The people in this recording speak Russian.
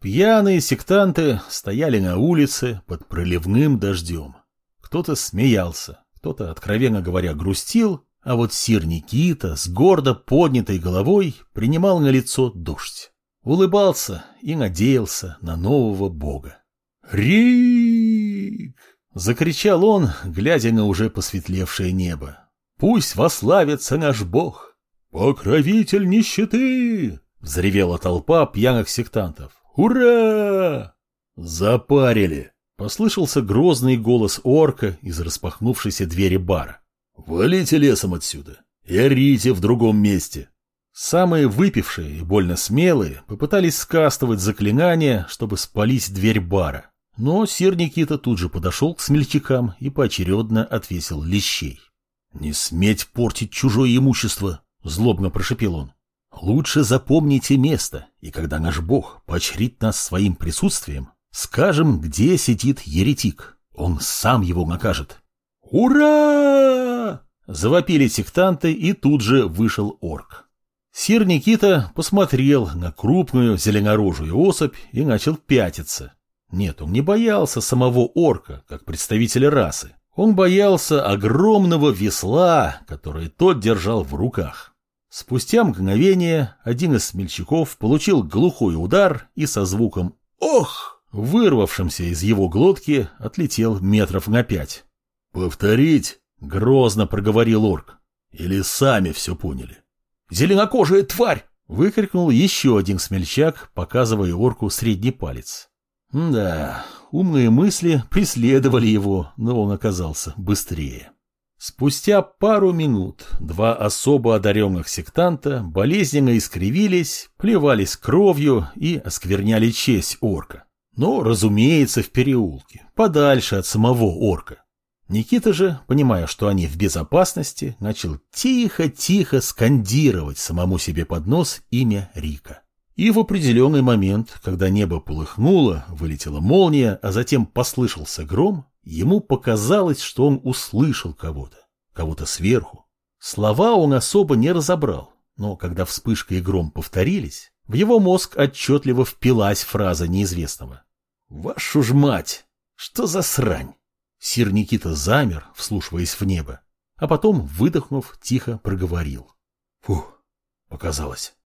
Пьяные сектанты стояли на улице под проливным дождем. Кто-то смеялся, кто-то, откровенно говоря, грустил, а вот сир Никита с гордо поднятой головой принимал на лицо дождь. Улыбался и надеялся на нового бога. «Рик!» — закричал он, глядя на уже посветлевшее небо. «Пусть вославится наш бог! Покровитель нищеты!» — взревела толпа пьяных сектантов. «Ура!» «Запарили!» — послышался грозный голос орка из распахнувшейся двери бара. «Валите лесом отсюда и орите в другом месте!» Самые выпившие и больно смелые попытались скастывать заклинания, чтобы спалить дверь бара. Но сир Никита тут же подошел к смельчакам и поочередно отвесил лещей. «Не сметь портить чужое имущество!» — злобно прошепел он. Лучше запомните место, и когда наш Бог поощрит нас своим присутствием, скажем, где сидит еретик. Он сам его накажет. «Ура!» – завопили сектанты, и тут же вышел орк. Сир Никита посмотрел на крупную зеленорожую особь и начал пятиться. Нет, он не боялся самого орка, как представителя расы. Он боялся огромного весла, которое тот держал в руках. Спустя мгновение один из смельчаков получил глухой удар и со звуком «Ох!», вырвавшимся из его глотки, отлетел метров на пять. «Повторить?» — грозно проговорил орк. «Или сами все поняли?» «Зеленокожая тварь!» — выкрикнул еще один смельчак, показывая орку средний палец. Да, умные мысли преследовали его, но он оказался быстрее. Спустя пару минут два особо одаренных сектанта болезненно искривились, плевались кровью и оскверняли честь орка. Но, разумеется, в переулке, подальше от самого орка. Никита же, понимая, что они в безопасности, начал тихо-тихо скандировать самому себе под нос имя Рика. И в определенный момент, когда небо полыхнуло, вылетела молния, а затем послышался гром, Ему показалось, что он услышал кого-то, кого-то сверху. Слова он особо не разобрал, но когда вспышка и гром повторились, в его мозг отчетливо впилась фраза неизвестного. «Вашу ж мать! Что за срань?» Сир Никита замер, вслушиваясь в небо, а потом, выдохнув, тихо проговорил. «Фух, показалось».